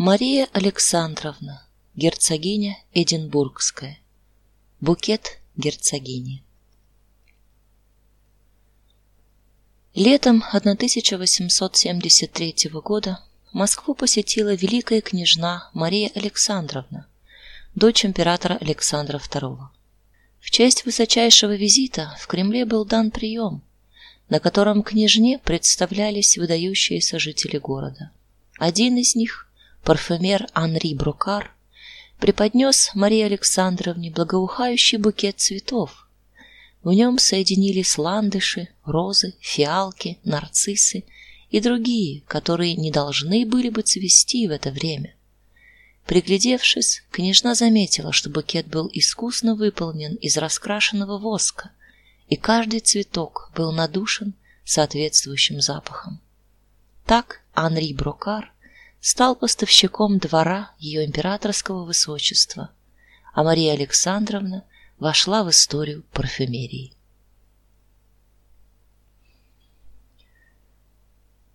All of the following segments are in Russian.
Мария Александровна, герцогиня Эдинбургская. Букет герцогини. Летом 1873 года Москву посетила великая княжна Мария Александровна, дочь императора Александра II. В честь высочайшего визита в Кремле был дан прием, на котором княжне представлялись выдающиеся жители города. Один из них, парфюмер Анри Брукар, преподнес Марии Александровне благоухающий букет цветов. В нем соединились ландыши, розы, фиалки, нарциссы и другие, которые не должны были бы цвести в это время. Приглядевшись, княжна заметила, что букет был искусно выполнен из раскрашенного воска, и каждый цветок был надушен соответствующим запахом. Так Анри Брокар стал поставщиком двора ее императорского высочества, а Мария Александровна вошла в историю парфюмерии.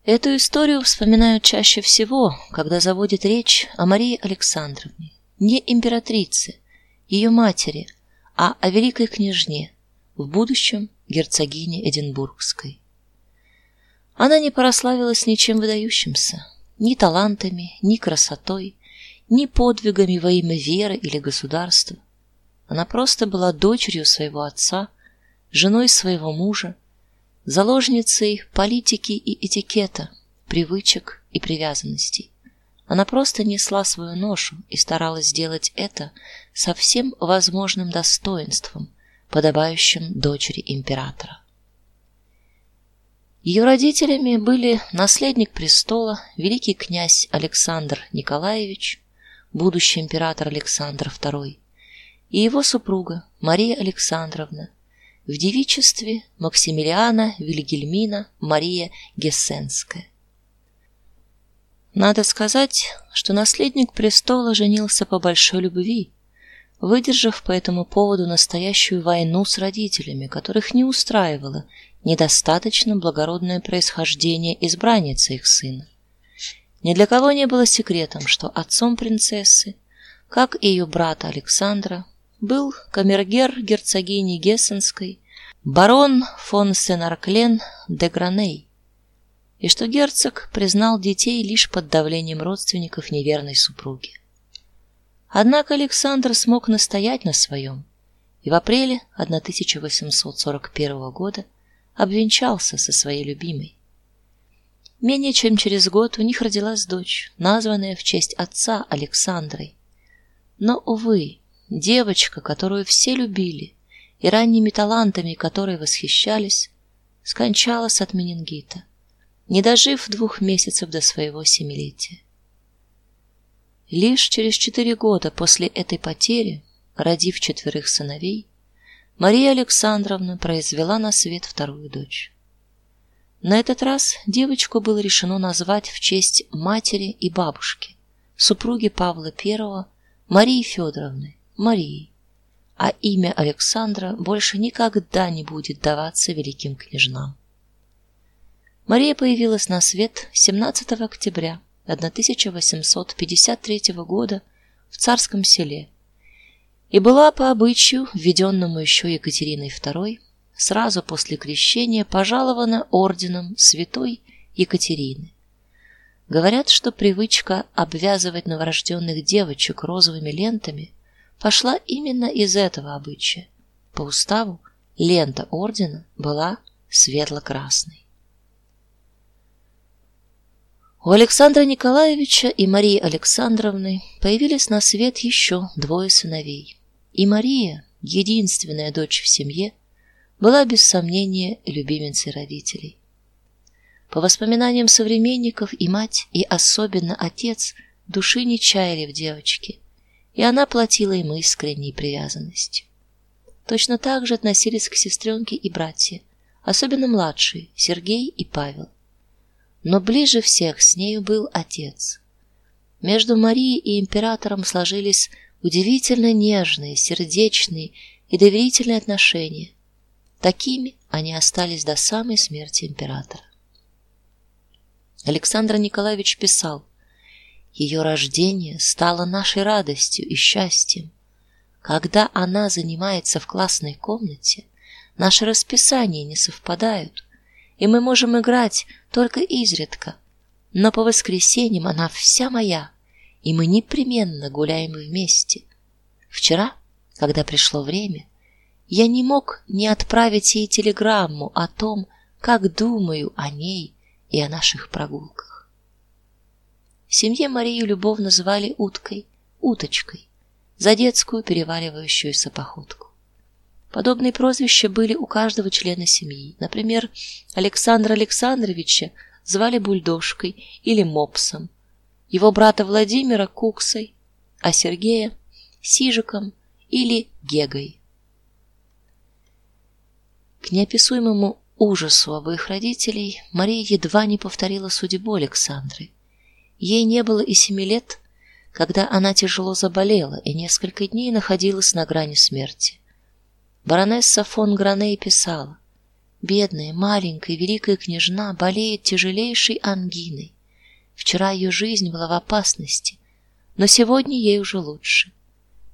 Эту историю вспоминают чаще всего, когда заводит речь о Марии Александровне, не императрице, ее матери, а о великой княжне, в будущем герцогине Эдинбургской. Она не прославилась ничем выдающимся, ни талантами, ни красотой, ни подвигами во имя веры или государства. Она просто была дочерью своего отца, женой своего мужа, заложницей политики и этикета, привычек и привязанностей. Она просто несла свою ношу и старалась сделать это со всем возможным достоинством, подобающим дочери императора. Ее родителями были наследник престола великий князь Александр Николаевич, будущий император Александр II, и его супруга Мария Александровна, в девичестве Максимилиана Вильгельмина Мария Гессенская. Надо сказать, что наследник престола женился по большой любви, выдержав по этому поводу настоящую войну с родителями, которых не устраивало недостаточно благородное происхождение избранницы их сына. Ни для кого не было секретом, что отцом принцессы, как и ее брата Александра, был камергер герцогини Гессенской, барон фон Сенарклен де Граней, и что герцог признал детей лишь под давлением родственников неверной супруги. Однако Александр смог настоять на своем, и в апреле 1841 года обвенчался со своей любимой. Менее чем через год у них родилась дочь, названная в честь отца Александрой. Но увы, девочка, которую все любили, и ранними талантами которой восхищались, скончалась от менингита, не дожив двух месяцев до своего семилетия. Лишь через четыре года после этой потери, родив четверых сыновей, Мария Александровна произвела на свет вторую дочь. На этот раз девочку было решено назвать в честь матери и бабушки, супруги Павла I, Марии Федоровны, Марии. А имя Александра больше никогда не будет даваться великим княжнам. Мария появилась на свет 17 октября 1853 года в Царском селе и была по обычаю, введенному еще Екатериной II, сразу после крещения пожалована орденом Святой Екатерины. Говорят, что привычка обвязывать новорожденных девочек розовыми лентами пошла именно из этого обычая. По уставу лента ордена была светло-красной. У Александра Николаевича и Марии Александровны появились на свет еще двое сыновей. И Мария, единственная дочь в семье, была без сомнения любимицей родителей. По воспоминаниям современников и мать, и особенно отец души не чаяли в девочке, и она платила им искренней привязанностью. Точно так же относились к сестренке и братья, особенно младшие Сергей и Павел. Но ближе всех с нею был отец. Между Марией и императором сложились удивительно нежные, сердечные и доверительные отношения. Такими они остались до самой смерти императора. Александр Николаевич писал: Ее рождение стало нашей радостью и счастьем. Когда она занимается в классной комнате, наши расписания не совпадают, и мы можем играть только изредка. Но по воскресеньям она вся моя, и мы непременно гуляем вместе. Вчера, когда пришло время, я не мог не отправить ей телеграмму о том, как думаю о ней и о наших прогулках. В семье Марию любовно звали уткой, уточкой, за детскую переваривающуюся походку. Подобные прозвища были у каждого члена семьи. Например, Александра Александровича звали бульдожкой или мопсом, его брата Владимира куксой, а Сергея сижиком или гегой. К неописуемому ужасу обоих родителей Мария едва не повторила судьбу Александры. Ей не было и семи лет, когда она тяжело заболела и несколько дней находилась на грани смерти. Баронесса фон Граней писала: "Бедная, маленькая великая княжна болеет тяжелейшей ангиной. Вчера ее жизнь была в опасности, но сегодня ей уже лучше.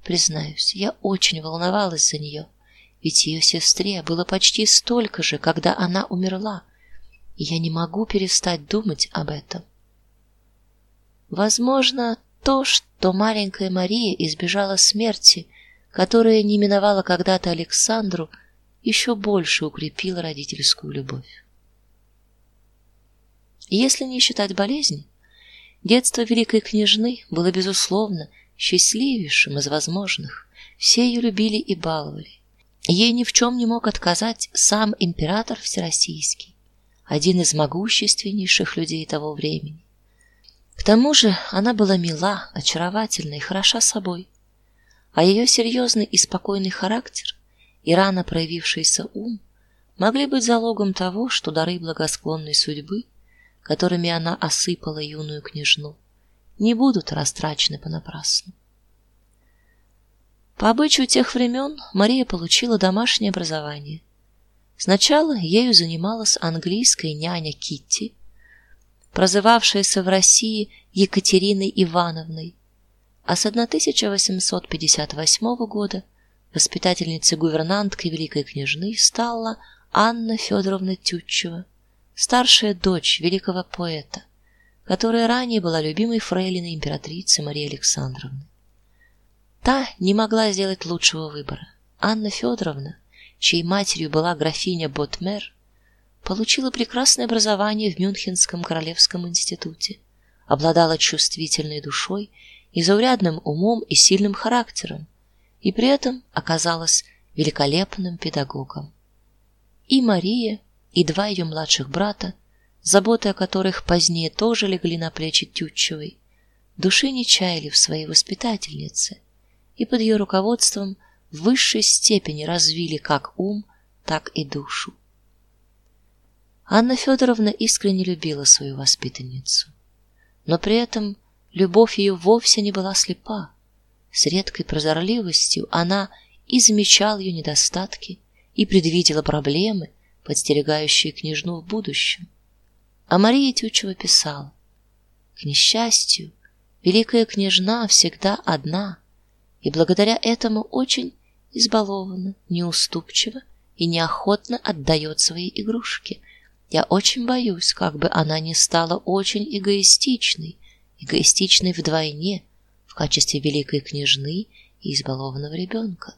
Признаюсь, я очень волновалась за нее, ведь ее сестре было почти столько же, когда она умерла, и я не могу перестать думать об этом. Возможно, то, что маленькая Мария избежала смерти, которая не миновала когда-то Александру, еще больше укрепила родительскую любовь. Если не считать болезни, детство великой княжны было безусловно счастливейшим из возможных. Все ее любили и баловали. Ей ни в чем не мог отказать сам император всероссийский, один из могущественнейших людей того времени. К тому же, она была мила, очаровательна и хороша собой а ее серьезный и спокойный характер и рано проявившийся ум могли быть залогом того, что дары благосклонной судьбы, которыми она осыпала юную княжну, не будут растрачены понапрасну. По обычаю тех времен Мария получила домашнее образование. Сначала ею занималась английская няня Китти, прозывавшаяся в России Екатериной Ивановной, а с 1858 года воспитательницей гувернанткой великой княжны стала Анна Федоровна Тютчева, старшая дочь великого поэта, которая ранее была любимой фрейлиной императрицы Марии Александровны. Та не могла сделать лучшего выбора. Анна Федоровна, чьей матерью была графиня Ботмер, получила прекрасное образование в Мюнхенском королевском институте, обладала чувствительной душой и заурядным умом и сильным характером, и при этом оказалась великолепным педагогом. И Мария, и два ее младших брата, заботы о которых позднее тоже легли на плечи Тютчевой, души не чаяли в своей воспитательнице, и под ее руководством в высшей степени развили как ум, так и душу. Анна Федоровна искренне любила свою воспитанницу, но при этом Любовь ее вовсе не была слепа. С редкой прозорливостью она и замечала ее недостатки, и предвидела проблемы, подстерегающие княжну в будущем. А Мария Тютчева писала: "К несчастью, великая княжна всегда одна, и благодаря этому очень избалована, неуступчива и неохотно отдает свои игрушки. Я очень боюсь, как бы она не стала очень эгоистичной эгоистичной вдвойне в качестве великой княжны и избалованного ребенка.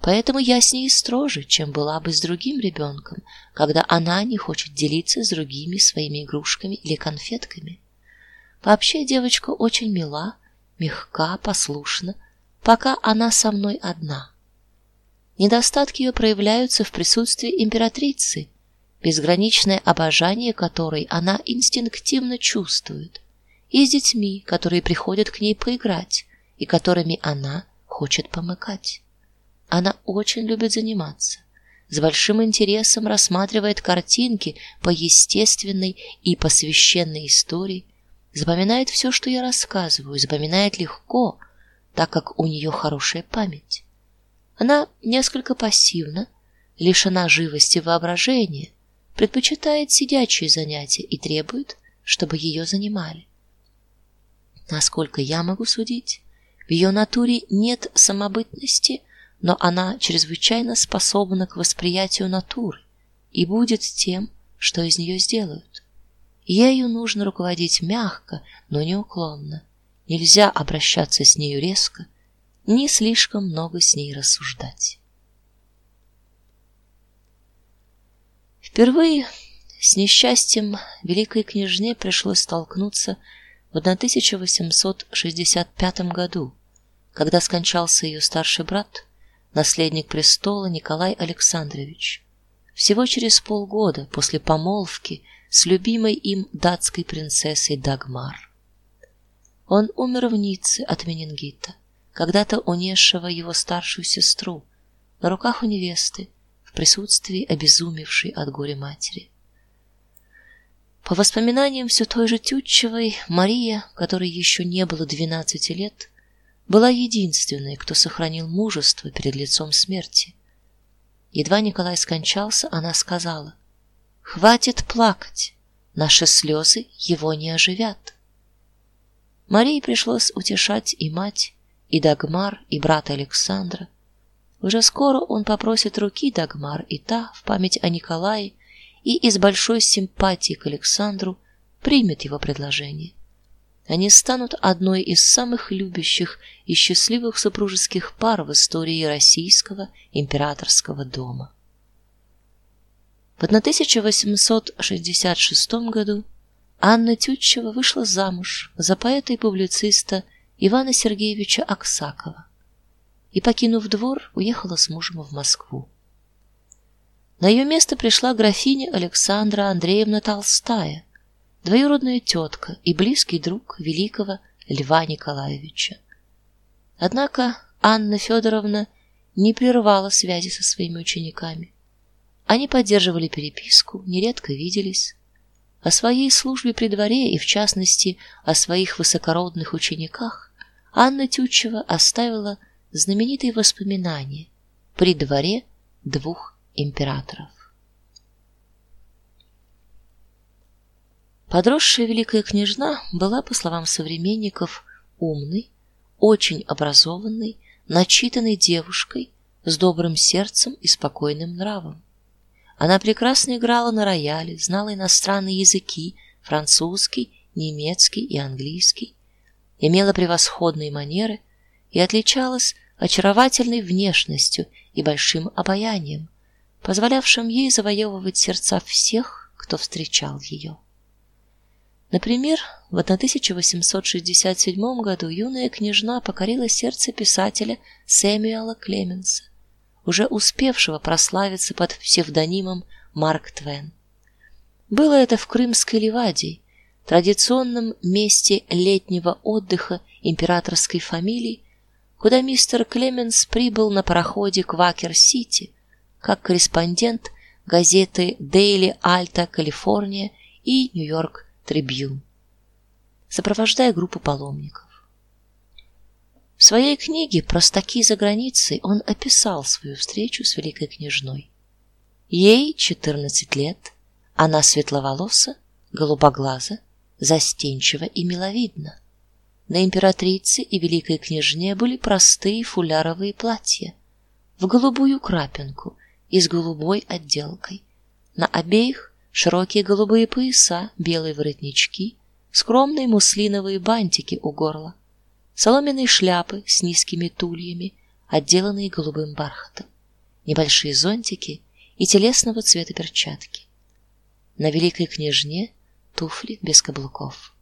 Поэтому я с ней строже, чем была бы с другим ребенком, когда она не хочет делиться с другими своими игрушками или конфетками. Вообще девочка очень мила, мягка, послушна, пока она со мной одна. Недостатки ее проявляются в присутствии императрицы, безграничное обожание которой она инстинктивно чувствует и с детьми, которые приходят к ней поиграть и которыми она хочет помыкать. Она очень любит заниматься, с большим интересом рассматривает картинки по естественной и по священной истории, запоминает все, что я рассказываю, запоминает легко, так как у нее хорошая память. Она несколько пассивна, лишена живости воображения, предпочитает сидячие занятия и требует, чтобы ее занимали. Насколько я могу судить, в ее натуре нет самобытности, но она чрезвычайно способна к восприятию натуры и будет тем, что из нее сделают. Ею нужно руководить мягко, но неуклонно. Нельзя обращаться с нею резко, не слишком много с ней рассуждать. Впервые с несчастьем великой княжне пришлось столкнуться в 1865 году, когда скончался ее старший брат, наследник престола Николай Александрович. Всего через полгода после помолвки с любимой им датской принцессой Дагмар. Он умер в Ницце от менингита, когда-то унесшего его старшую сестру на руках у невесты в присутствии обезумевшей от горя матери. По воспоминаниям все той же Тютчевой, Мария, которой еще не было двенадцати лет, была единственной, кто сохранил мужество перед лицом смерти. Едва Николай скончался, она сказала: "Хватит плакать. Наши слезы его не оживят". Марии пришлось утешать и мать, и Дагмар, и брата Александра. Уже скоро он попросит руки Дагмар, и та в память о Николае и из большой симпатии к Александру примет его предложение. Они станут одной из самых любящих и счастливых супружеских пар в истории российского императорского дома. В 1866 году Анна Тютчева вышла замуж за поэта и публициста Ивана Сергеевича Аксакова и, покинув двор, уехала с мужем в Москву. На ее место пришла графиня Александра Андреевна Толстая, двоюродная тетка и близкий друг великого Льва Николаевича. Однако Анна Федоровна не прервала связи со своими учениками. Они поддерживали переписку, нередко виделись. О своей службе при дворе и в частности о своих высокородных учениках Анна Тютчева оставила знаменитые воспоминания при дворе двух императоров. Подросшая великая княжна была, по словам современников, умной, очень образованной, начитанной девушкой с добрым сердцем и спокойным нравом. Она прекрасно играла на рояле, знала иностранные языки: французский, немецкий и английский, имела превосходные манеры и отличалась очаровательной внешностью и большим обаянием, позволявшим ей завоевывать сердца всех, кто встречал ее. Например, в 1867 году юная княжна покорила сердце писателя Сэмюэла Клеменса, уже успевшего прославиться под псевдонимом Марк Твен. Было это в Крымской Ливадии, традиционном месте летнего отдыха императорской фамилии, куда мистер Клеменс прибыл на пароходе Квакер-Сити как корреспондент газеты Daily Alta California и Нью-Йорк Трибьюн, сопровождая группу паломников. В своей книге Простаки за границей он описал свою встречу с великой княжной. Ей 14 лет, она светловолоса, голубоглаза, застенчива и миловидна. На императрице и великой княжне были простые фуляровые платья в голубую крапинку и с голубой отделкой. На обеих широкие голубые пояса, белые воротнички, скромные муслиновые бантики у горла, соломенные шляпы с низкими тульями, отделанные голубым бархатом, небольшие зонтики и телесного цвета перчатки. На великой княжне туфли без каблуков.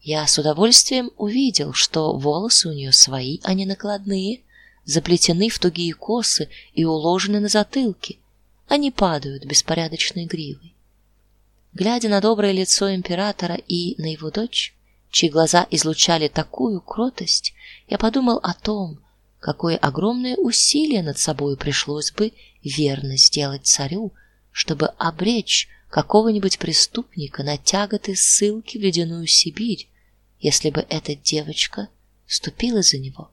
Я с удовольствием увидел, что волосы у нее свои, а не накладные, заплетены в тугие косы и уложены на затылке. Они падают беспорядочной гривой. Глядя на доброе лицо императора и на его дочь, чьи глаза излучали такую кротость, я подумал о том, какое огромное усилие над собой пришлось бы верно сделать царю, чтобы обречь какого-нибудь преступника на тяготы ссылки в ледяную Сибирь, если бы эта девочка ступила за него.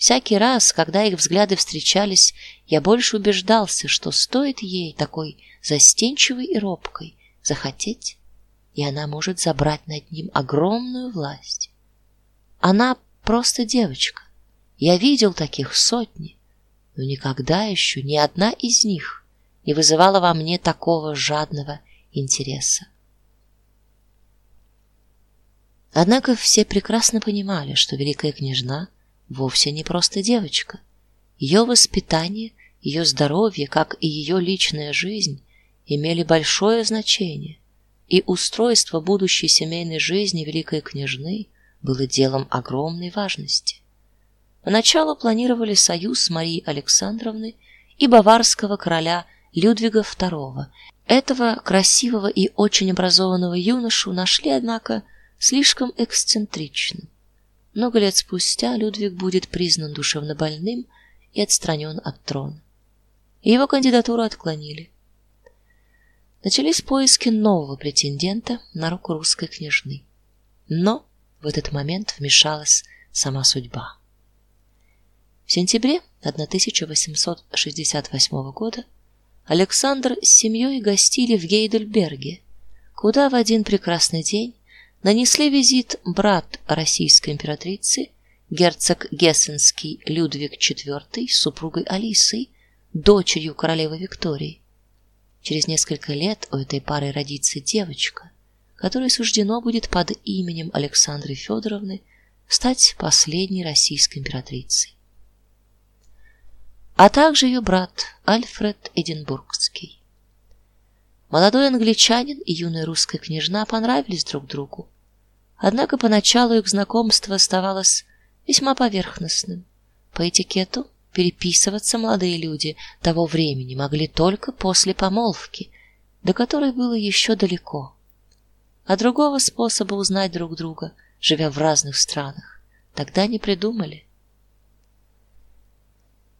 Всякий раз, когда их взгляды встречались, я больше убеждался, что стоит ей такой застенчивой и робкой захотеть, и она может забрать над ним огромную власть. Она просто девочка. Я видел таких сотни, но никогда еще ни одна из них не вызывала во мне такого жадного интереса. Однако все прекрасно понимали, что великая княжна вовсе не просто девочка. Ее воспитание, ее здоровье, как и ее личная жизнь имели большое значение, и устройство будущей семейной жизни великой княжны было делом огромной важности. Поначалу планировали союз с Марией Александровной и баварского короля Людвига II. Этого красивого и очень образованного юношу нашли, однако, слишком эксцентричным. Много лет спустя Людвиг будет признан душевнобольным и отстранен от трона. его кандидатуру отклонили. Начались поиски нового претендента на руку русской княжны. Но в этот момент вмешалась сама судьба. В сентябре 1868 года Александр с семьей гостили в Гейдельберге, куда в один прекрасный день нанесли визит брат российской императрицы, герцог Гессенский Людвиг IV с супругой Алисой, дочерью королевы Виктории. Через несколько лет у этой пары родится девочка, которой суждено будет под именем Александры Федоровны стать последней российской императрицей а также ее брат Альфред Эдинбургский. Молодой англичанин и юная русская княжна понравились друг другу. Однако поначалу их знакомство оставалось весьма поверхностным. По этикету переписываться молодые люди того времени могли только после помолвки, до которой было еще далеко. А другого способа узнать друг друга, живя в разных странах, тогда не придумали.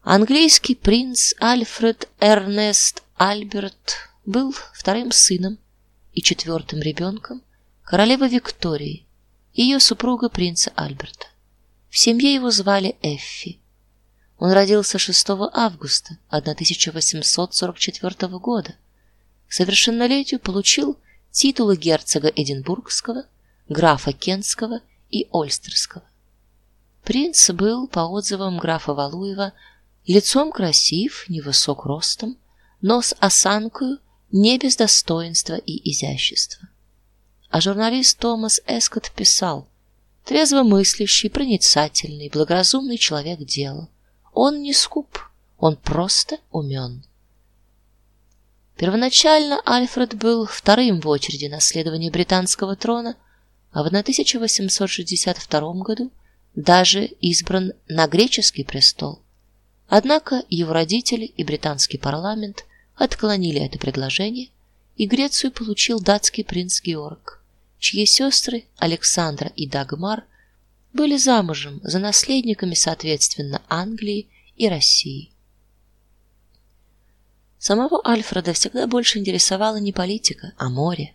Английский принц Альфред Эрнест Альберт был вторым сыном и четвертым ребенком королевы Виктории и ее супруга принца Альберта. В семье его звали Эффи. Он родился 6 августа 1844 года. К совершеннолетию получил титулы герцога Эдинбургского, графа Кентского и Ольстерского. Принц был, по отзывам графа Валуева, Лицом красив, невысок ростом, но с осанкою не без достоинства и изящества. А журналист Томас Эскот писал: трезвомыслящий, проницательный, благоразумный человек дела. Он не скуп, он просто умен. Первоначально Альфред был вторым в очереди наследования британского трона, а в 1862 году даже избран на греческий престол. Однако его родители и британский парламент отклонили это предложение, и Грецию получил датский принц Георг, чьи сестры Александра и Дагмар были замужем за наследниками соответственно Англии и России. Самого Альфреда всегда больше интересовала не политика, а море.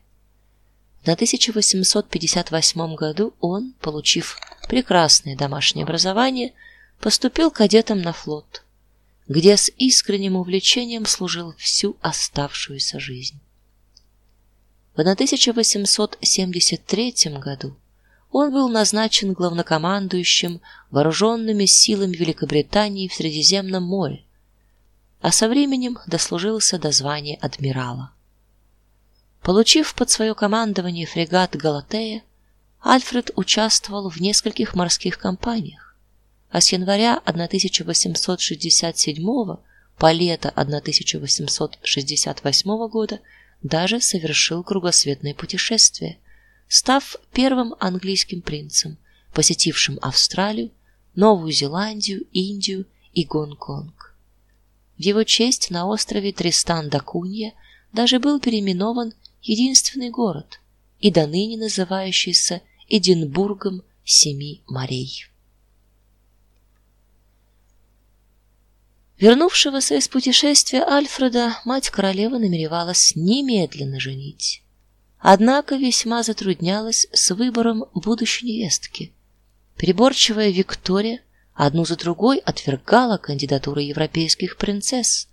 В 1858 году он, получив прекрасное домашнее образование, поступил кадетом на флот где с искренним увлечением служил всю оставшуюся жизнь. В 1873 году он был назначен главнокомандующим вооруженными силами Великобритании в Средиземном море, а со временем дослужился до звания адмирала. Получив под свое командование фрегат Галатея, Альфред участвовал в нескольких морских кампаниях а с января 1867 по лето 1868 года даже совершил кругосветное путешествие, став первым английским принцем, посетившим Австралию, Новую Зеландию, Индию и Гонконг. В его честь на острове Тристан-да-Кунья даже был переименован единственный город, и до ныне называющийся Эдинбургом семи морей. Вернувшегося из путешествия Альфреда мать королевы намеревалась немедленно женить. Однако весьма затруднялась с выбором будущей невестки. Переборчивая Виктория одну за другой отвергала кандидатуры европейских принцесс,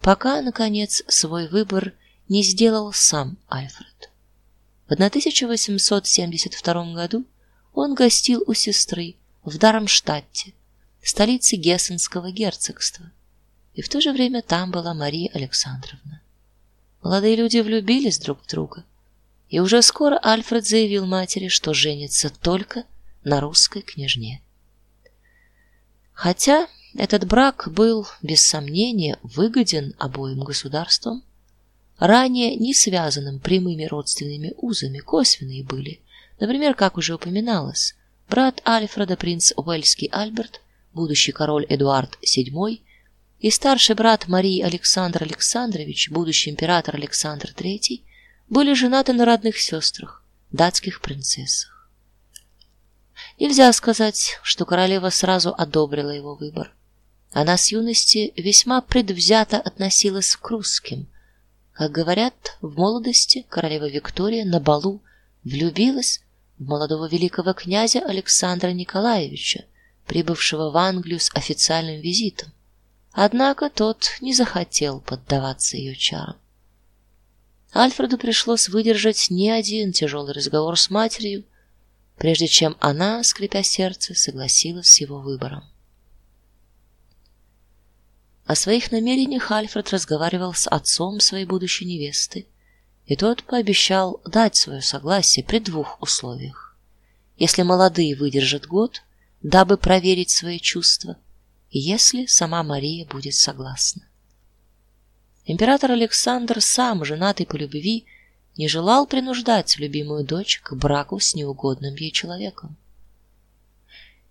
пока наконец свой выбор не сделал сам Альфред. В 1872 году он гостил у сестры в Дармштадте, столице Гессенского герцогства. И в то же время там была Мария Александровна. Молодые люди влюбились друг в друга, и уже скоро Альфред заявил матери, что женится только на русской княжне. Хотя этот брак был без сомнения выгоден обоим государствам, ранее не связанным прямыми родственными узами, косвенные были. Например, как уже упоминалось, брат Альфреда принц Уэльский Альберт, будущий король Эдуард VII, и старший брат Марии Александр Александрович, будущий император Александр III, были женаты на родных сестрах, датских принцессах. Нельзя сказать, что королева сразу одобрила его выбор. Она с юности весьма предвзято относилась к русским. Как говорят, в молодости королева Виктория на балу влюбилась в молодого великого князя Александра Николаевича, прибывшего в Англию с официальным визитом. Однако тот не захотел поддаваться ее чарам. Альфреду пришлось выдержать не один тяжелый разговор с матерью, прежде чем она, скрипя сердце, согласилась с его выбором. О своих намерениях Альфред разговаривал с отцом своей будущей невесты, и тот пообещал дать свое согласие при двух условиях: если молодые выдержат год, дабы проверить свои чувства, если сама Мария будет согласна. Император Александр сам, женатый по любви, не желал принуждать любимую дочь к браку с неугодным ей человеком.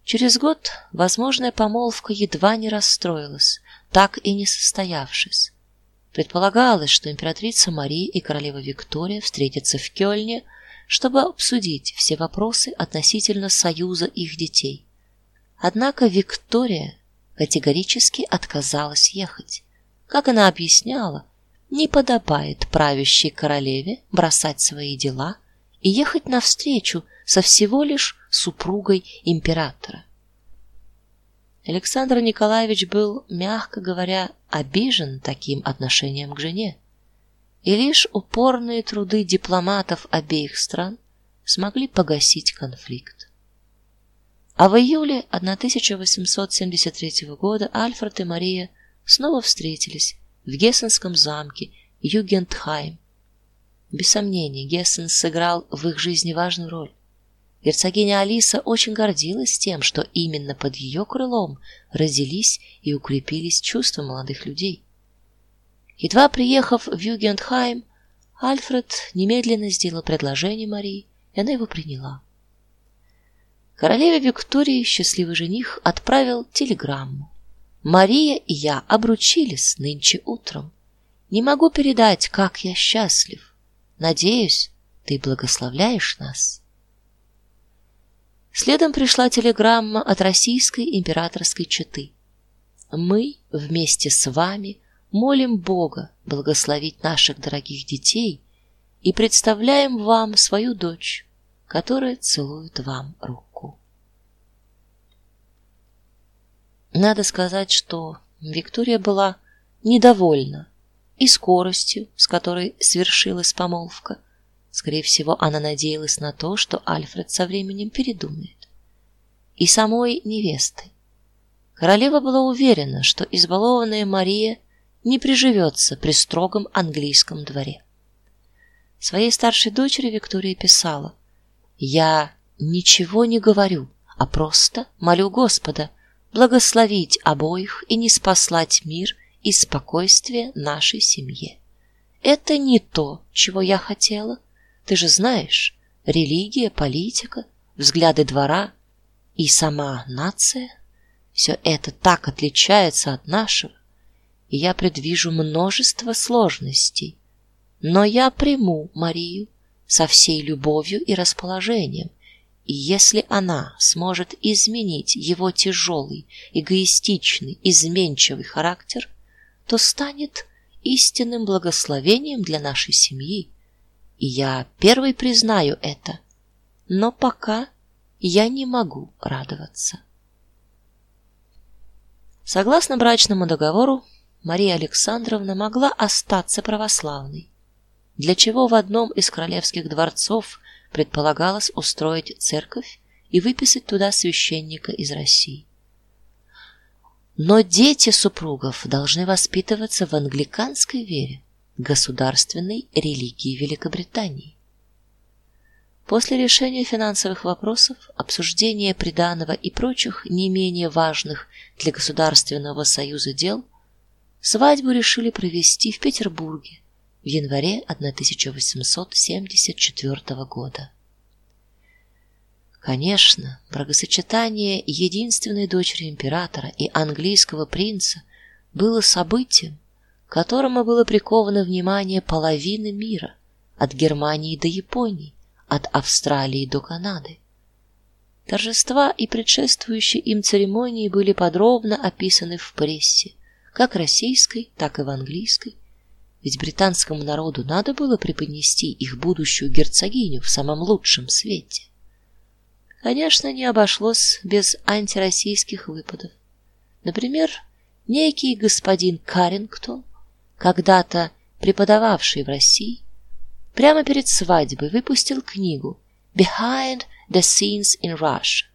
Через год возможная помолвка едва не расстроилась, так и не состоявшись. Предполагалось, что императрица Мария и королева Виктория встретятся в Кёльне, чтобы обсудить все вопросы относительно союза их детей. Однако Виктория категорически отказалась ехать. Как она объясняла, не подобает правящей королеве бросать свои дела и ехать навстречу со всего лишь супругой императора. Александр Николаевич был, мягко говоря, обижен таким отношением к жене. И лишь упорные труды дипломатов обеих стран смогли погасить конфликт. А в июле 1873 года Альфред и Мария снова встретились в Гессенском замке Югентхайм. Без сомнения, Гессен сыграл в их жизни важную роль. Герцогиня Алиса очень гордилась тем, что именно под ее крылом родились и укрепились чувства молодых людей. Едва приехав в Югентхайм, Альфред немедленно сделал предложение Марии, и она его приняла. Королеве Виктории счастливый жених отправил телеграмму. Мария и я обручились нынче утром. Не могу передать, как я счастлив. Надеюсь, ты благословляешь нас. Следом пришла телеграмма от российской императорской четы. Мы вместе с вами молим Бога благословить наших дорогих детей и представляем вам свою дочь, которая целует вам руку. Надо сказать, что Виктория была недовольна и скоростью, с которой свершилась помолвка. Скорее всего, она надеялась на то, что Альфред со временем передумает. И самой невесты. Королева была уверена, что избалованная Мария не приживется при строгом английском дворе. Своей старшей дочери Виктория писала: "Я ничего не говорю, а просто молю Господа, благословить обоих и не спаслать мир и спокойствие нашей семье. Это не то, чего я хотела. Ты же знаешь, религия, политика, взгляды двора и сама нация все это так отличается от нашего, и я предвижу множество сложностей. Но я приму Марию со всей любовью и расположением если она сможет изменить его тяжелый, эгоистичный, изменчивый характер, то станет истинным благословением для нашей семьи. И я первый признаю это. Но пока я не могу радоваться. Согласно брачному договору, Мария Александровна могла остаться православной, для чего в одном из королевских дворцов предполагалось устроить церковь и выписать туда священника из России. Но дети супругов должны воспитываться в англиканской вере, государственной религии Великобритании. После решения финансовых вопросов, обсуждения приданого и прочих не менее важных для государственного союза дел, свадьбу решили провести в Петербурге в январе 1874 года. Конечно, бракосочетание единственной дочери императора и английского принца было событием, которому было приковано внимание половины мира, от Германии до Японии, от Австралии до Канады. Торжества и предшествующие им церемонии были подробно описаны в прессе, как российской, так и в английской. Ведь британскому народу надо было преподнести их будущую герцогиню в самом лучшем свете. Конечно, не обошлось без антироссийских выпадов. Например, некий господин Карингтон, когда-то преподававший в России, прямо перед свадьбой выпустил книгу Behind the Scenes in Russia.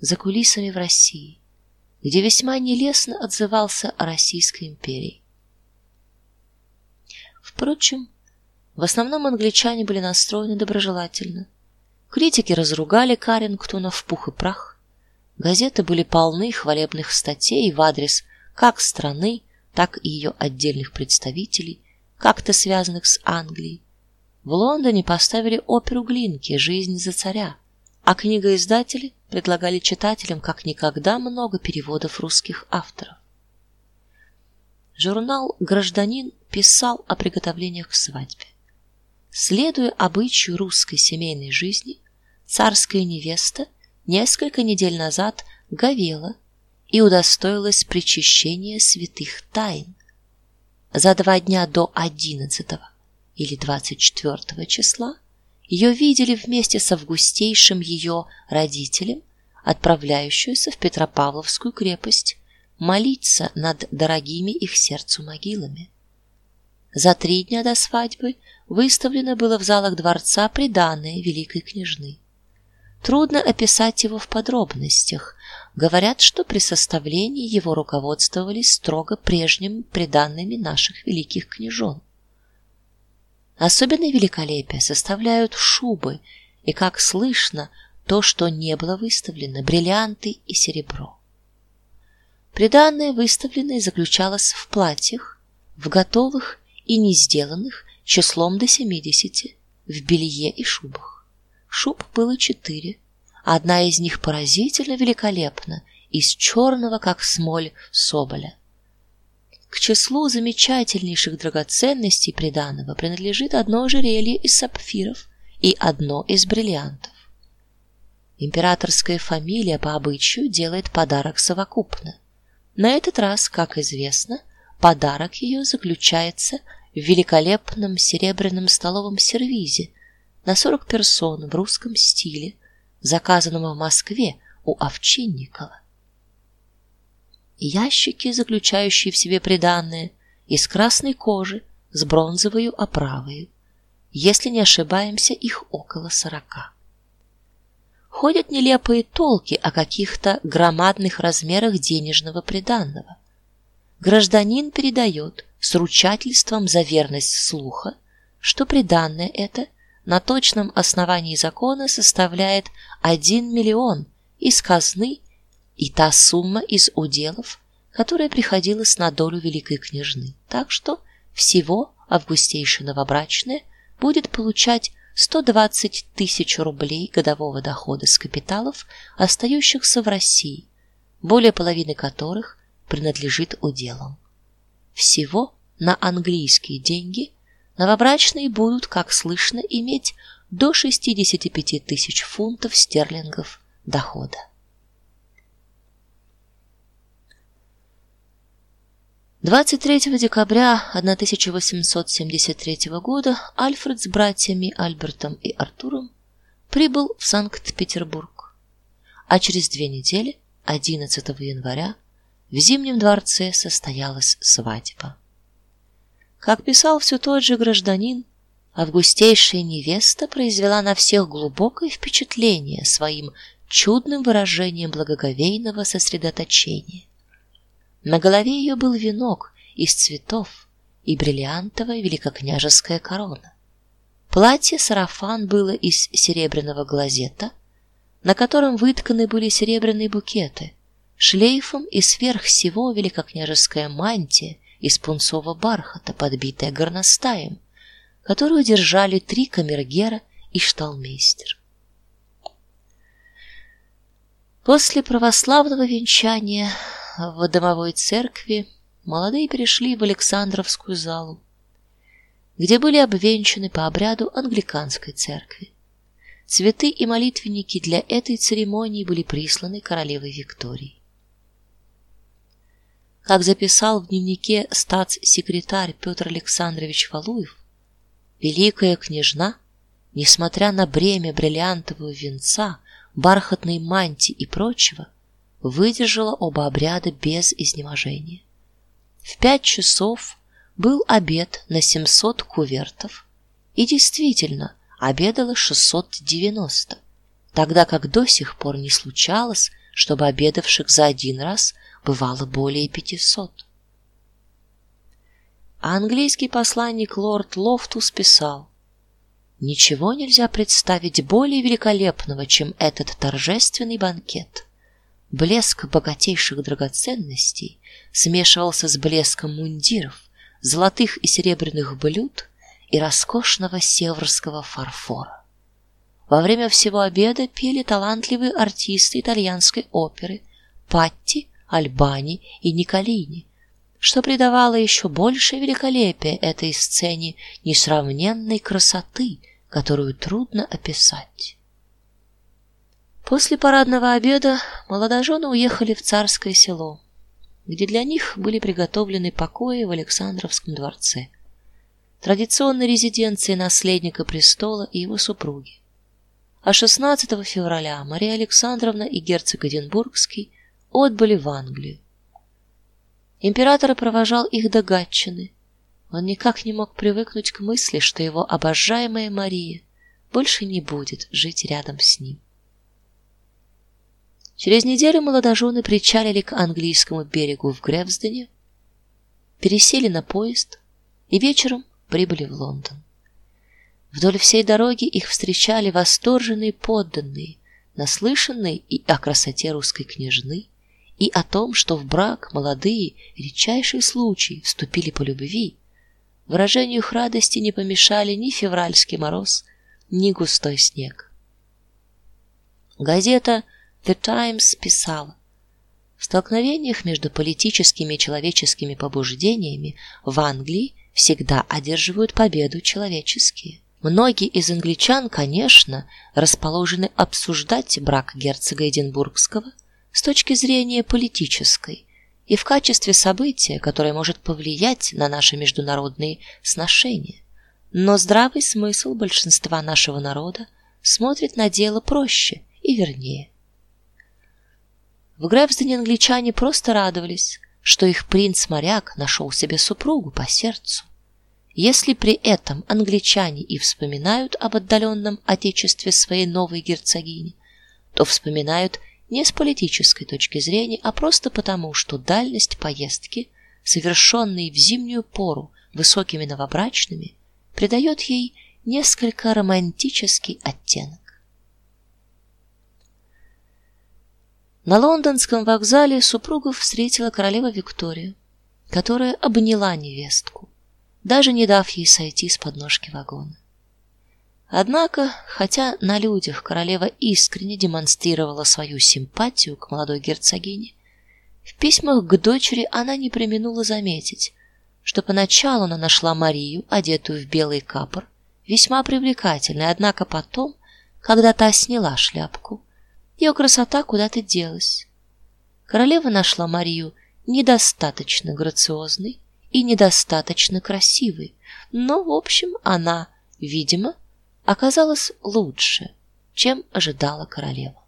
За кулисами в России, где весьма нелестно отзывался о Российской империи. Впрочем, в основном англичане были настроены доброжелательно. Критики разругали Карингтона в пух и прах. Газеты были полны хвалебных статей в адрес как страны, так и ее отдельных представителей, как-то связанных с Англией. В Лондоне поставили оперу Глинки Жизнь за царя, а книгоиздатели предлагали читателям как никогда много переводов русских авторов. Журнал Гражданин писал о приготовлениях к свадьбе. Следуя обычаю русской семейной жизни, царская невеста несколько недель назад говела и удостоилась причащения святых тайн. За два дня до 11 или 24 числа ее видели вместе с августейшим ее родителем, отправляющуюся в Петропавловскую крепость молиться над дорогими их сердцу могилами. За три дня до свадьбы выставлено было в залах дворца приданое великой княжны. Трудно описать его в подробностях. Говорят, что при составлении его руководствовались строго прежними приданными наших великих княжон. Особенное великолепие составляют шубы и, как слышно, то, что не было выставлено бриллианты и серебро. Приданное выставленное заключалось в платьях, в готовых и не сделанных числом до семидесяти, в белье и шубах. Шуб было четыре. Одна из них поразительно великолепна, из черного, как смоль, соболя. К числу замечательнейших драгоценностей приданого принадлежит одно ожерелье из сапфиров и одно из бриллиантов. Императорская фамилия по обычаю делает подарок совокупно. На этот раз, как известно, подарок ее заключается в великолепном серебряном столовом сервизе на 40 персон в русском стиле, заказанном в Москве у Овчинникова. Ящики, заключающие в себе приданное, из красной кожи с бронзовой оправой. Если не ошибаемся, их около сорока. Ходят нелепые толки о каких-то громадных размерах денежного приданного. Гражданин передает с ручательством за верность слуха, что приданное это на точном основании закона составляет 1 миллион из казны и та сумма из уделов, которая приходилась на долю великой княжны. Так что всего августейшая новобрачная будет получать 120 тысяч рублей годового дохода с капиталов, остающихся в России, более половины которых принадлежит уделам. Всего на английские деньги новобрачные будут, как слышно, иметь до 65 тысяч фунтов стерлингов дохода. Двадцать третьего декабря 1873 года Альфред с братьями Альбертом и Артуром прибыл в Санкт-Петербург, а через две недели, 11 января, в Зимнем дворце состоялась свадьба. Как писал все тот же гражданин, Августейшая невеста произвела на всех глубокое впечатление своим чудным выражением благоговейного сосредоточения. На голове ее был венок из цветов и бриллиантовая великокняжеская корона. Платье-сарафан было из серебряного глазета, на котором вытканы были серебряные букеты, шлейфом и сверх всего великокняжеская мантия из пунцового бархата, подбитая горностаем, которую держали три камергера и шталмейстер. После православного венчания в домовой церкви молодые перешли в Александровскую залу, где были обвенчаны по обряду англиканской церкви. Цветы и молитвенники для этой церемонии были присланы королевой Викторией. Как записал в дневнике статс-секретарь Петр Александрович Валуев, великая княжна, несмотря на бремя бриллиантового венца, бархатной мантии и прочего, выдержала оба обряда без изнеможения. В пять часов был обед на 700 кувертов, и действительно обедало 690, тогда как до сих пор не случалось, чтобы обедавших за один раз бывало более 500. А английский посланник лорд Лофтус писал: Ничего нельзя представить более великолепного, чем этот торжественный банкет. Блеск богатейших драгоценностей смешивался с блеском мундиров, золотых и серебряных блюд и роскошного северского фарфора. Во время всего обеда пели талантливые артисты итальянской оперы Патти, Альбани и Николини, что придавало еще большее великолепие этой сцене несравненной красоты, которую трудно описать. После парадного обеда молодожены уехали в царское село, где для них были приготовлены покои в Александровском дворце, традиционной резиденции наследника престола и его супруги. А 16 февраля Мария Александровна и герцог Эдинбургский отбыли в Англию. Император провожал их до Гатчины. Он никак не мог привыкнуть к мысли, что его обожаемая Мария больше не будет жить рядом с ним. Через неделю молодожены причалили к английскому берегу в Гревсдене, пересели на поезд и вечером прибыли в Лондон. Вдоль всей дороги их встречали восторженные подданные, наслышанные и о красоте русской княжны, и о том, что в брак молодые, редчайший случай, вступили по любви. Выражению их радости не помешали ни февральский мороз, ни густой снег. Газета The Times писала: в столкновениях между политическими и человеческими побуждениями в Англии всегда одерживают победу человеческие. Многие из англичан, конечно, расположены обсуждать брак герцога Эдинбургского с точки зрения политической и в качестве события, которое может повлиять на наши международные сношения. Но здравый смысл большинства нашего народа смотрит на дело проще и вернее. В Гребсдене англичане просто радовались, что их принц-моряк нашел себе супругу по сердцу. Если при этом англичане и вспоминают об отдаленном отечестве своей новой герцогини, то вспоминают не с политической точки зрения, а просто потому, что дальность поездки, совершенной в зимнюю пору высокими новобрачными, придает ей несколько романтический оттенок. На лондонском вокзале супругов встретила королева Виктория, которая обняла невестку, даже не дав ей сойти с подножки вагона. Однако, хотя на людях королева искренне демонстрировала свою симпатию к молодой герцогине, в письмах к дочери она не преминула заметить, что поначалу она нашла Марию, одетую в белый капор, весьма привлекательной, однако потом, когда та сняла шляпку, ее красота куда-то делась. Королева нашла Марию недостаточно грациозной и недостаточно красивой, но в общем она, видимо, оказалась лучше, чем ожидала королева.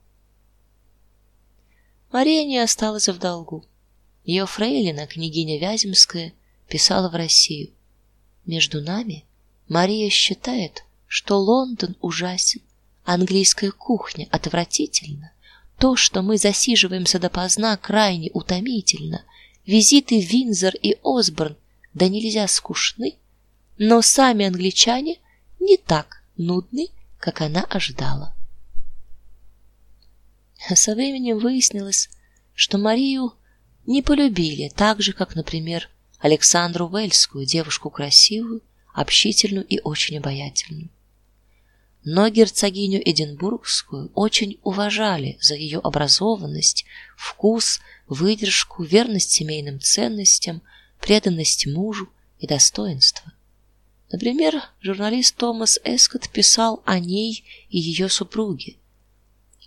Мария не осталась в долгу. Ее фрейлина, княгиня Вяземская, писала в Россию: "Между нами Мария считает, что Лондон ужасен, английская кухня отвратительна, то, что мы засиживаемся допоздна, крайне утомительно. Визиты в Винзор и Осборн да нельзя скучны, но сами англичане не так нудны, как она ожидала. Со временем выяснилось, что Марию не полюбили так же, как, например, Александру Вельскую, девушку красивую, общительную и очень обаятельную. Но герцогиню Эдинбургскую очень уважали за ее образованность, вкус, выдержку, верность семейным ценностям, преданность мужу и достоинство. Например, журналист Томас Эскот писал о ней и ее супруге.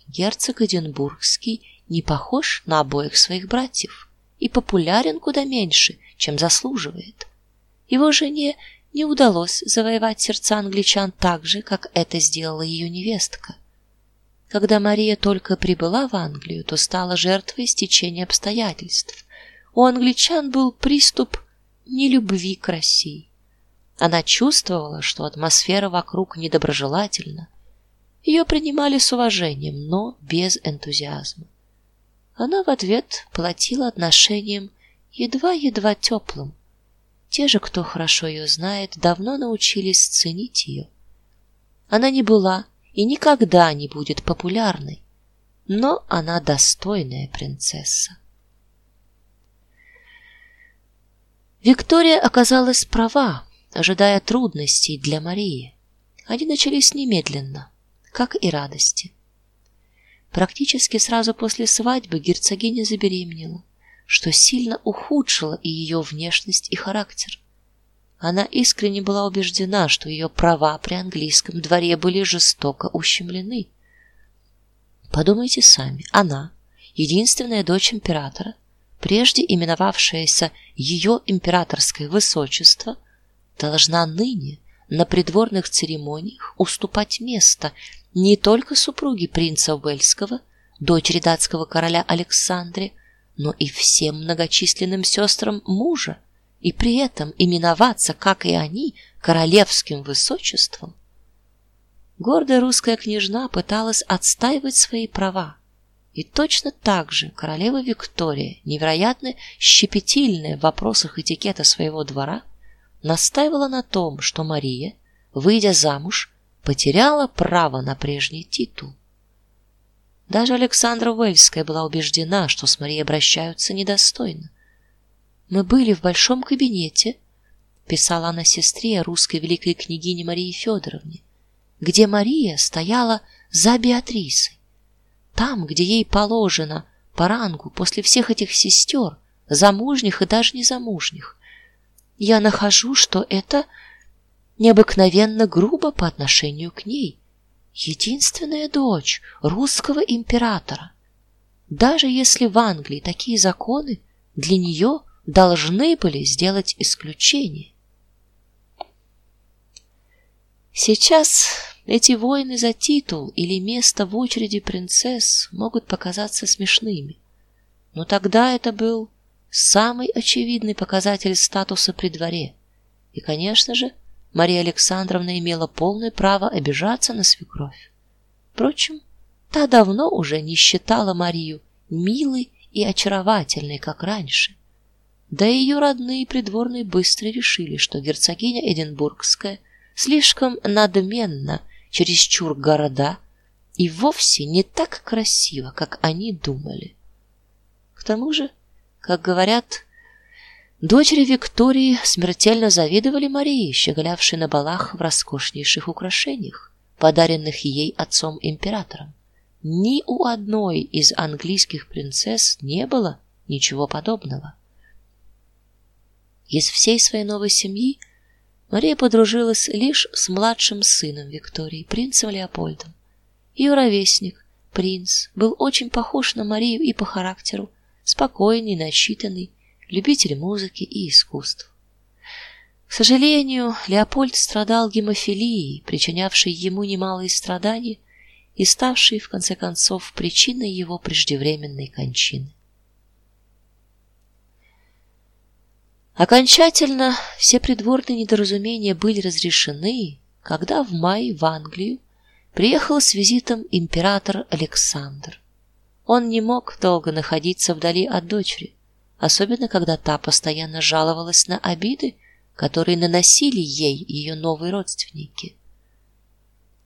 Герцог Эдинбургский не похож на обоих своих братьев и популярен куда меньше, чем заслуживает. Его жене не удалось завоевать сердца англичан так же, как это сделала ее невестка. Когда Мария только прибыла в Англию, то стала жертвой стечения обстоятельств. У англичан был приступ нелюбви к России. Она чувствовала, что атмосфера вокруг недоброжелательна. Ее принимали с уважением, но без энтузиазма. Она в ответ платила отношением едва-едва теплым, те же, кто хорошо ее знает, давно научились ценить ее. Она не была и никогда не будет популярной, но она достойная принцесса. Виктория оказалась права, ожидая трудностей для Марии. Они начались немедленно, как и радости. Практически сразу после свадьбы герцогиня забеременела что сильно ухудшило и ее внешность и характер. Она искренне была убеждена, что ее права при английском дворе были жестоко ущемлены. Подумайте сами, она, единственная дочь императора, прежде именовавшаяся ее императорское высочество, должна ныне на придворных церемониях уступать место не только супруге принца Уэльского, дочери датского короля Александре, но и всем многочисленным сестрам мужа, и при этом именоваться, как и они, королевским высочеством. Гордая русская княжна пыталась отстаивать свои права, и точно так же королева Виктория, невероятно щепетильная в вопросах этикета своего двора, настаивала на том, что Мария, выйдя замуж, потеряла право на прежний титул. Даже Александра Уэльская была убеждена, что с Марией обращаются недостойно. Мы были в большом кабинете, писала она сестре русской великой княгине Марии Федоровне, где Мария стояла за Беатрисой. Там, где ей положено по рангу после всех этих сестер, замужних и даже незамужних. Я нахожу, что это необыкновенно грубо по отношению к ней единственная дочь русского императора. Даже если в Англии такие законы, для нее должны были сделать исключение. Сейчас эти войны за титул или место в очереди принцесс могут показаться смешными, но тогда это был самый очевидный показатель статуса при дворе. И, конечно же, Мария Александровна имела полное право обижаться на свекровь. Впрочем, та давно уже не считала Марию милой и очаровательной, как раньше. Да и ее родные придворные быстро решили, что герцогиня Эдинбургская слишком надменна, чересчур города и вовсе не так красива, как они думали. К тому же, как говорят, Дочери Виктории смертельно завидовали Марии, щеголявшей на балах в роскошнейших украшениях, подаренных ей отцом-императором. Ни у одной из английских принцесс не было ничего подобного. Из всей своей новой семьи Мария подружилась лишь с младшим сыном Виктории, принцем Леопольдом. Ее ровесник, принц, был очень похож на Марию и по характеру, спокойный, начитанный, любитель музыки и искусств. К сожалению, Леопольд страдал гемофилией, причинявшей ему немалые страдания и ставшей в конце концов причиной его преждевременной кончины. Окончательно все придворные недоразумения были разрешены, когда в мае в Англию приехал с визитом император Александр. Он не мог долго находиться вдали от дочери, особенно когда та постоянно жаловалась на обиды, которые наносили ей ее новые родственники.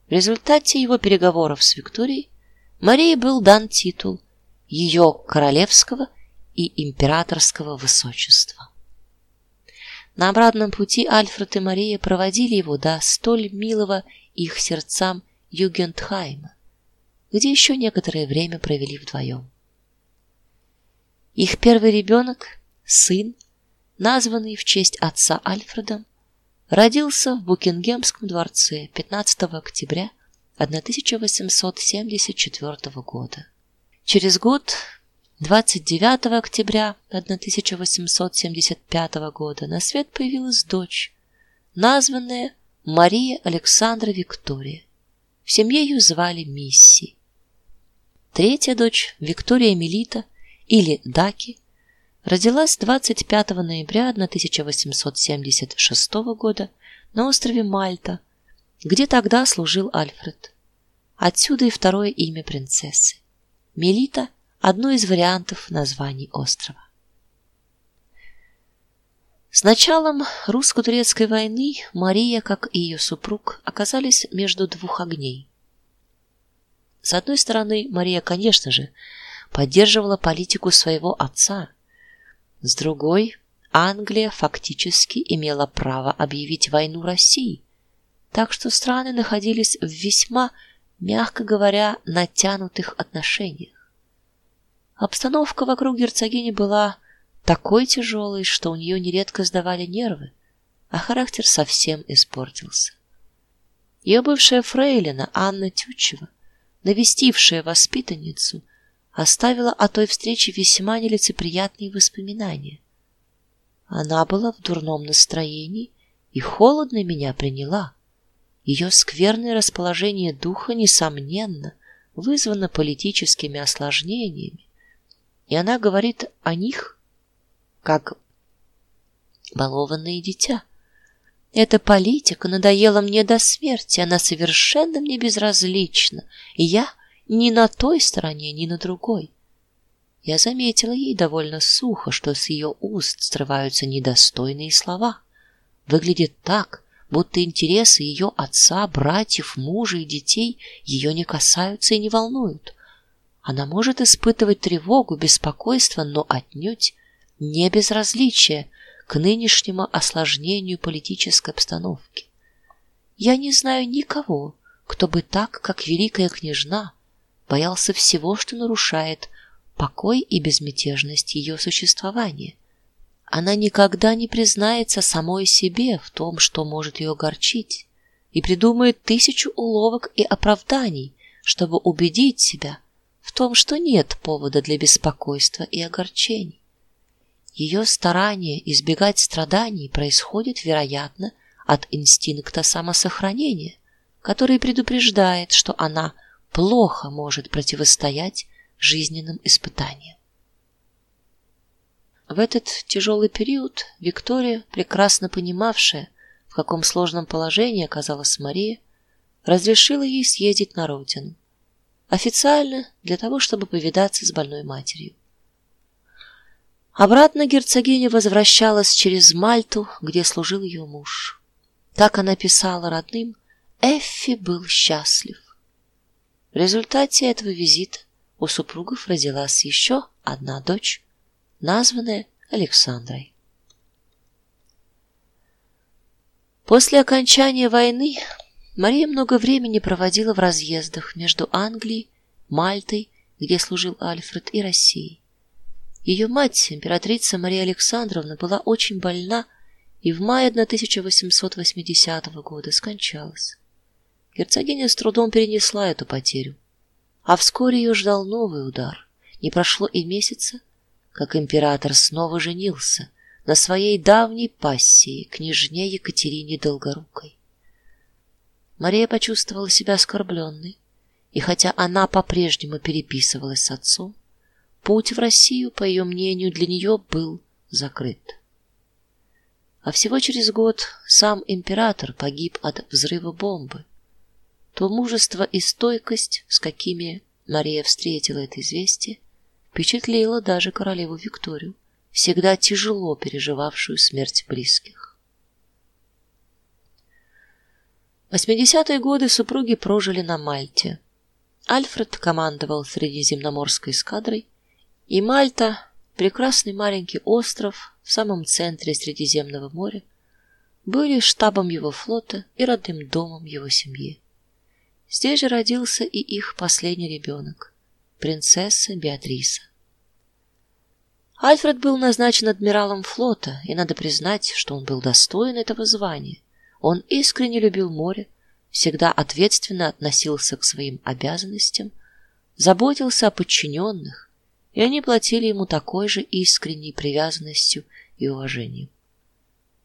В результате его переговоров с Викторией Марии был дан титул ее королевского и императорского высочества. На обратном пути Альфред и Мария проводили его до столь милого их сердцам Югентхайма, где еще некоторое время провели вдвоем. Их первый ребенок, сын, названный в честь отца Альфредом, родился в Букингемском дворце 15 октября 1874 года. Через год 29 октября 1875 года на свет появилась дочь, названная Мария Александра Виктория. В семье ее звали Мисси. Третья дочь, Виктория Мелита или Даки, родилась 25 ноября 1876 года на острове Мальта, где тогда служил Альфред. Отсюда и второе имя принцессы. Мелита одно из вариантов названий острова. С началом русско-турецкой войны Мария, как и ее супруг, оказались между двух огней. С одной стороны, Мария, конечно же, поддерживала политику своего отца. С другой, Англия фактически имела право объявить войну России. Так что страны находились в весьма, мягко говоря, натянутых отношениях. Обстановка вокруг герцогини была такой тяжелой, что у нее нередко сдавали нервы, а характер совсем испортился. Ее бывшая фрейлина Анна Тютчева, навестившая воспитанницу, оставила о той встрече весьма нелицеприятные воспоминания. Она была в дурном настроении и холодно меня приняла. Ее скверное расположение духа несомненно вызвано политическими осложнениями, и она говорит о них как балованное дитя. Эта политика надоела мне до смерти, она совершенно мне безразлична, и я ни на той стороне, ни на другой. Я заметила ей довольно сухо, что с ее уст срываются недостойные слова. Выглядит так, будто интересы ее отца, братьев, мужа и детей ее не касаются и не волнуют. Она может испытывать тревогу, беспокойство, но отнюдь не безразличие к нынешнему осложнению политической обстановки. Я не знаю никого, кто бы так, как великая княжна, боялся всего, что нарушает покой и безмятежность ее существования. Она никогда не признается самой себе в том, что может ее огорчить, и придумает тысячу уловок и оправданий, чтобы убедить себя, в том, что нет повода для беспокойства и огорчений. Ее старание избегать страданий происходит, вероятно, от инстинкта самосохранения, который предупреждает, что она плохо может противостоять жизненным испытаниям. В этот тяжелый период Виктория, прекрасно понимавшая, в каком сложном положении оказалась Мария, разрешила ей съездить на родину официально для того, чтобы повидаться с больной матерью. Обратно герцогиня возвращалась через Мальту, где служил ее муж. Так она писала родным, Эффи был счастлив. В результате этого визита у супругов родилась еще одна дочь, названная Александрой. После окончания войны Мария много времени проводила в разъездах между Англией, Мальтой, где служил Альфред, и Россией. Ее мать, императрица Мария Александровна, была очень больна и в мае 1880 года скончалась. Герцогиня с трудом перенесла эту потерю, а вскоре ее ждал новый удар. Не прошло и месяца, как император снова женился на своей давней пассии, княжне Екатерине Долгорукой. Мария почувствовала себя оскорбленной, и хотя она по-прежнему переписывалась с отцом, путь в Россию, по ее мнению, для нее был закрыт. а всего через год сам император погиб от взрыва бомбы. То мужество и стойкость, с какими Мария встретила это известие, впечатлило даже королеву Викторию, всегда тяжело переживавшую смерть близких. 80-е годы супруги прожили на Мальте. Альфред командовал Средиземноморской эскадрой, и Мальта, прекрасный маленький остров в самом центре Средиземного моря, были штабом его флота и родным домом его семьи. Здесь же родился и их последний ребенок, принцесса Беатриса. Альфред был назначен адмиралом флота, и надо признать, что он был достоин этого звания. Он искренне любил море, всегда ответственно относился к своим обязанностям, заботился о подчиненных, и они платили ему такой же искренней привязанностью и уважением.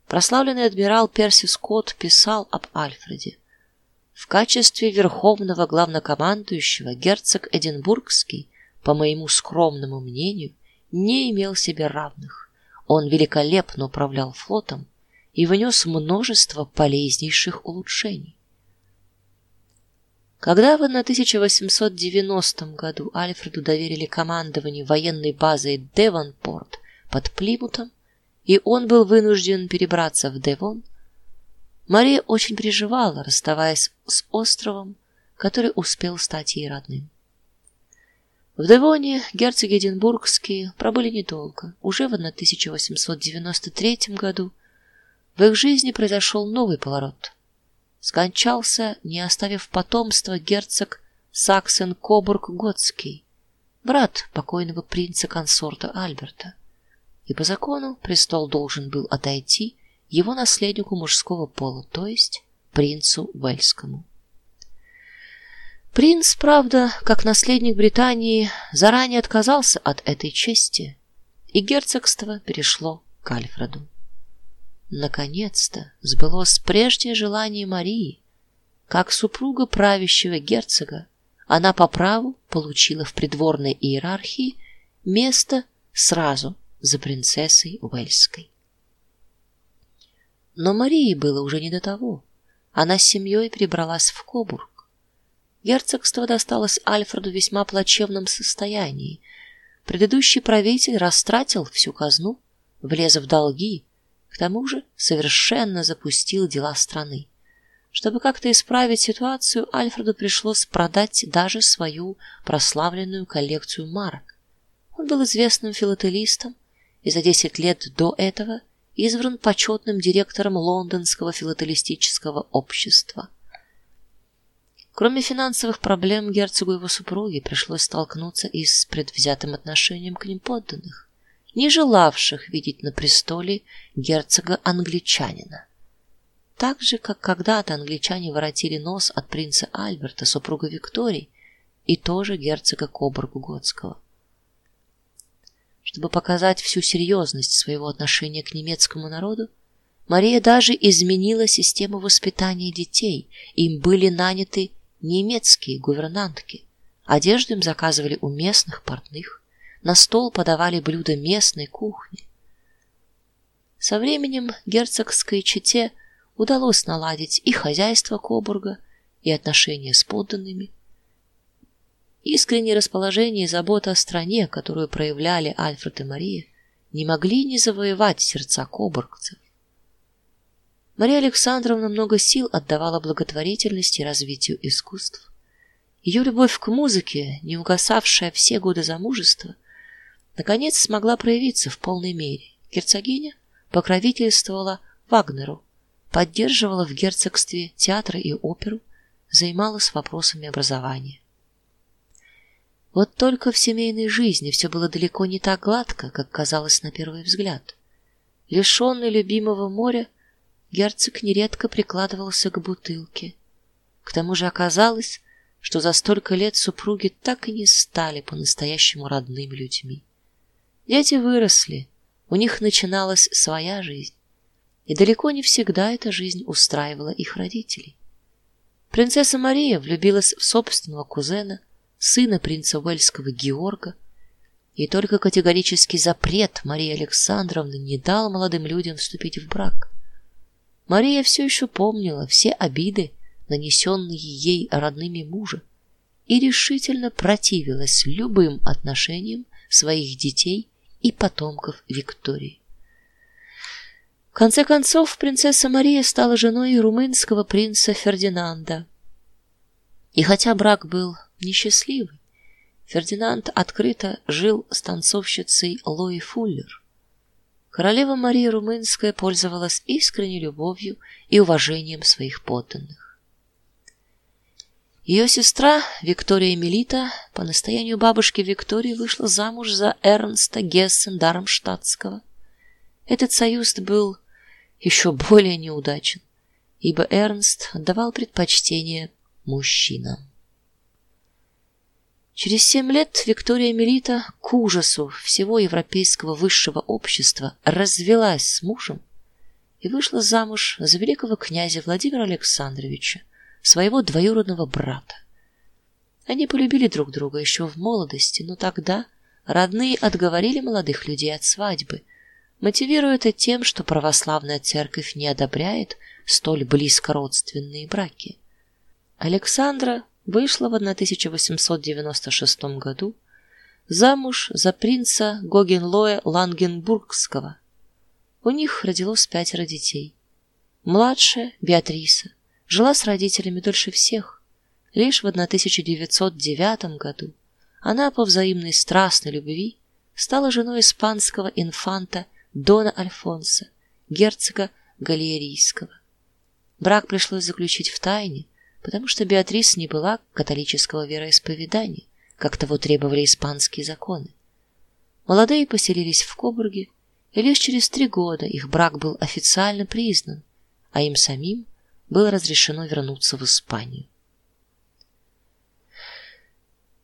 Прославленный адмирал Перси Скотт писал об Альфреде: в качестве верховного главнокомандующего герцог Эдинбургский, по моему скромному мнению, не имел себе равных. Он великолепно управлял флотом и внес множество полезнейших улучшений. Когда в 1890 году Альфреду доверили командование военной базой Девонпорт под Плимутом, и он был вынужден перебраться в Девон, Мария очень переживала, расставаясь с островом, который успел стать ей родным. В Девоне герцоги Эдинбургские пробыли недолго. Уже в 1893 году в их жизни произошел новый поворот. Скончался, не оставив потомства, герцог Саксен-Кобург-Готский, брат покойного принца-консорта Альберта. И по закону престол должен был отойти его наследнику мужского пола, то есть принцу Уэльскому. Принц, правда, как наследник Британии, заранее отказался от этой чести, и герцогство перешло к Альфреду. Наконец-то сбылось прежнее желание Марии, как супруга правящего герцога, она по праву получила в придворной иерархии место сразу за принцессой Уэльской. Но Марии было уже не до того. Она с семьей перебралась в Кобург. Герцогство досталось Альфреду в весьма плачевном состоянии. Предыдущий правитель растратил всю казну, влез в долги, к тому же совершенно запустил дела страны. Чтобы как-то исправить ситуацию, Альфреду пришлось продать даже свою прославленную коллекцию марок. Он был известным филателистом и за десять лет до этого избран почетным директором Лондонского филателистического общества. Кроме финансовых проблем, герцогу и его супруге пришлось столкнуться и с предвзятым отношением к ним подданных, не желавших видеть на престоле герцога-англичанина. Так же, как когда-то англичане воротили нос от принца Альберта, супруга Виктории, и тоже герцога Кобург-Готского. Чтобы показать всю серьезность своего отношения к немецкому народу, Мария даже изменила систему воспитания детей. Им были наняты немецкие гувернантки. Одежду им заказывали у местных портных, на стол подавали блюда местной кухни. Со временем герцогской чете удалось наладить и хозяйство Кобурга, и отношения с подданными, Искреннее расположение и забота о стране, которую проявляли Альфред и Мария, не могли не завоевать сердца кобургцев. Мария Александровна много сил отдавала благотворительности и развитию искусств. Ее любовь к музыке, не угасавшая все годы замужества, наконец смогла проявиться в полной мере. Герцогиня покровительствовала Вагнеру, поддерживала в герцогстве театры и оперу, занималась вопросами образования. Вот только в семейной жизни все было далеко не так гладко, как казалось на первый взгляд. Лишенный любимого моря, герцог нередко прикладывался к бутылке. К тому же оказалось, что за столько лет супруги так и не стали по-настоящему родными людьми. Дети выросли, у них начиналась своя жизнь, и далеко не всегда эта жизнь устраивала их родителей. Принцесса Мария влюбилась в собственного кузена, сына принца Уэльского Георга, И только категорический запрет Марии Александровны не дал молодым людям вступить в брак. Мария все еще помнила все обиды, нанесенные ей родными мужа, и решительно противилась любым отношениям своих детей и потомков Виктории. В конце концов, принцесса Мария стала женой румынского принца Фердинанда. И хотя брак был несчастливый, Фердинанд открыто жил с танцовщицей Лои Фуллер. Королева Мария Румынская пользовалась искренней любовью и уважением своих подданных. Ее сестра Виктория Мелита по настоянию бабушки Виктории вышла замуж за Эрнста Гессен Дармштадтского. Этот союз был еще более неудачен, ибо Эрнст отдавал предпочтение мужчинам. Через семь лет Виктория Мелита, к ужасу всего европейского высшего общества, развелась с мужем и вышла замуж за великого князя Владимира Александровича, своего двоюродного брата. Они полюбили друг друга еще в молодости, но тогда родные отговорили молодых людей от свадьбы, мотивируя это тем, что православная церковь не одобряет столь близко родственные браки. Александра вышла в 1896 году замуж за принца Гогенлоя Лангенбургского. У них родилось пятеро детей. Младшая Беатриса жила с родителями дольше всех. Лишь в 1909 году она по взаимной страстной любви стала женой испанского инфанта Дона Альфонса, герцога Галерийского. Брак пришлось заключить в тайне, потому что Беатрис не была католического вероисповедания, как того требовали испанские законы. Молодые поселились в Кобурге, и лишь через три года их брак был официально признан, а им самим было разрешено вернуться в Испанию.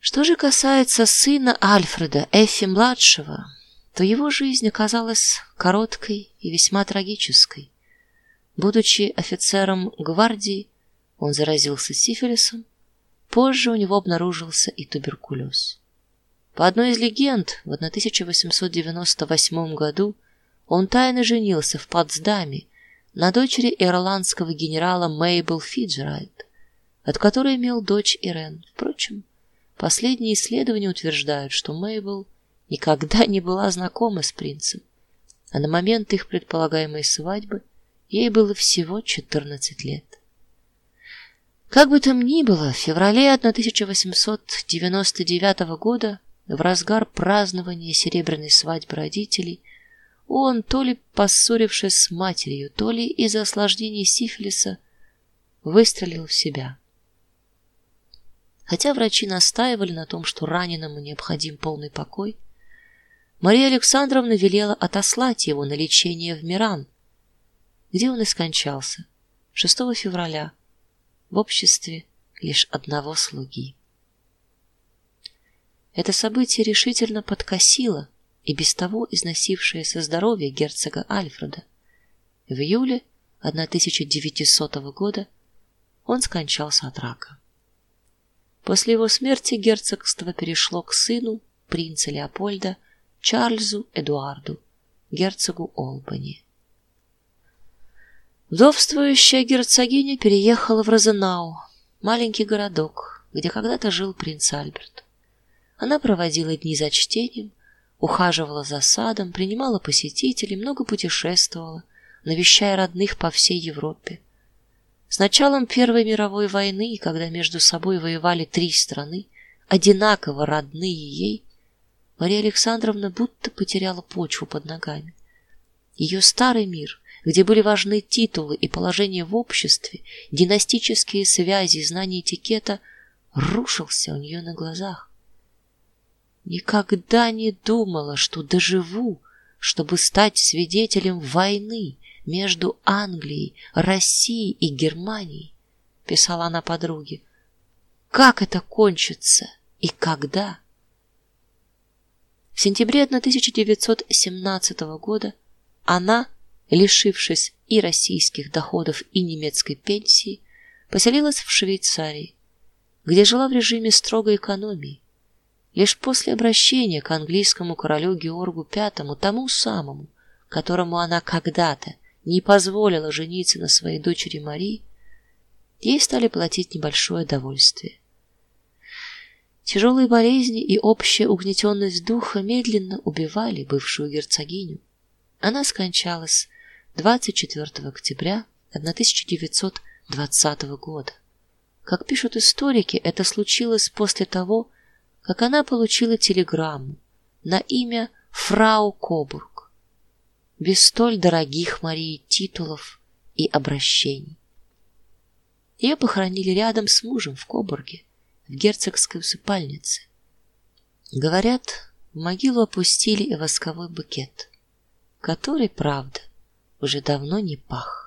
Что же касается сына Альфреда, Эфи младшего, то его жизнь оказалась короткой и весьма трагической. Будучи офицером гвардии, он заразился сифилисом, позже у него обнаружился и туберкулез. По одной из легенд, в 1898 году он тайно женился в Потсдаме на дочери ирландского генерала Мейбл Фиджеральд, от которой имел дочь Ирен. Впрочем, последние исследования утверждают, что Мейбл никогда не была знакома с принцем, а на момент их предполагаемой свадьбы ей было всего 14 лет. Как бы там ни было, в феврале 1899 года, в разгар празднования серебряной свадьбы родителей, он, то ли поссорившись с матерью, то ли из-за осложнений сифилиса, выстрелил в себя. Хотя врачи настаивали на том, что раненому необходим полный покой, Мария Александровна велела отослать его на лечение в Миран, где он и скончался 6 февраля в обществе лишь одного слуги. Это событие решительно подкосило и без того износившееся здоровье герцога Альфреда. В июле 1900 года он скончался от рака. После его смерти герцогство перешло к сыну принца Леопольда Чарльзу Эдуарду, герцогу Олбани. Вдовствующая герцогиня переехала в Розенау, маленький городок, где когда-то жил принц Альберт. Она проводила дни за чтением, ухаживала за садом, принимала посетителей, много путешествовала, навещая родных по всей Европе. С началом Первой мировой войны, когда между собой воевали три страны, одинаково родные ей, Мария Александровна будто потеряла почву под ногами. Ее старый мир, где были важны титулы и положение в обществе, династические связи и знания этикета, рушился у нее на глазах. Никогда не думала, что доживу, чтобы стать свидетелем войны между Англией, Россией и Германией, писала она подруге. Как это кончится и когда? В сентябре 1917 года она лишившись и российских доходов, и немецкой пенсии, поселилась в Швейцарии, где жила в режиме строгой экономии. Лишь после обращения к английскому королю Георгу V, тому самому, которому она когда-то не позволила жениться на своей дочери Марии, ей стали платить небольшое довольствие. Тяжелые болезни и общая угнетенность духа медленно убивали бывшую герцогиню. Она скончалась 24 октября 1920 года. Как пишут историки, это случилось после того, как она получила телеграмму на имя фрау Кобург, без столь дорогих Марии титулов и обращений. Ее похоронили рядом с мужем в Кобурге, в герцогской усыпальнице. Говорят, в могилу опустили и восковой букет, который, правда, уже давно не пах.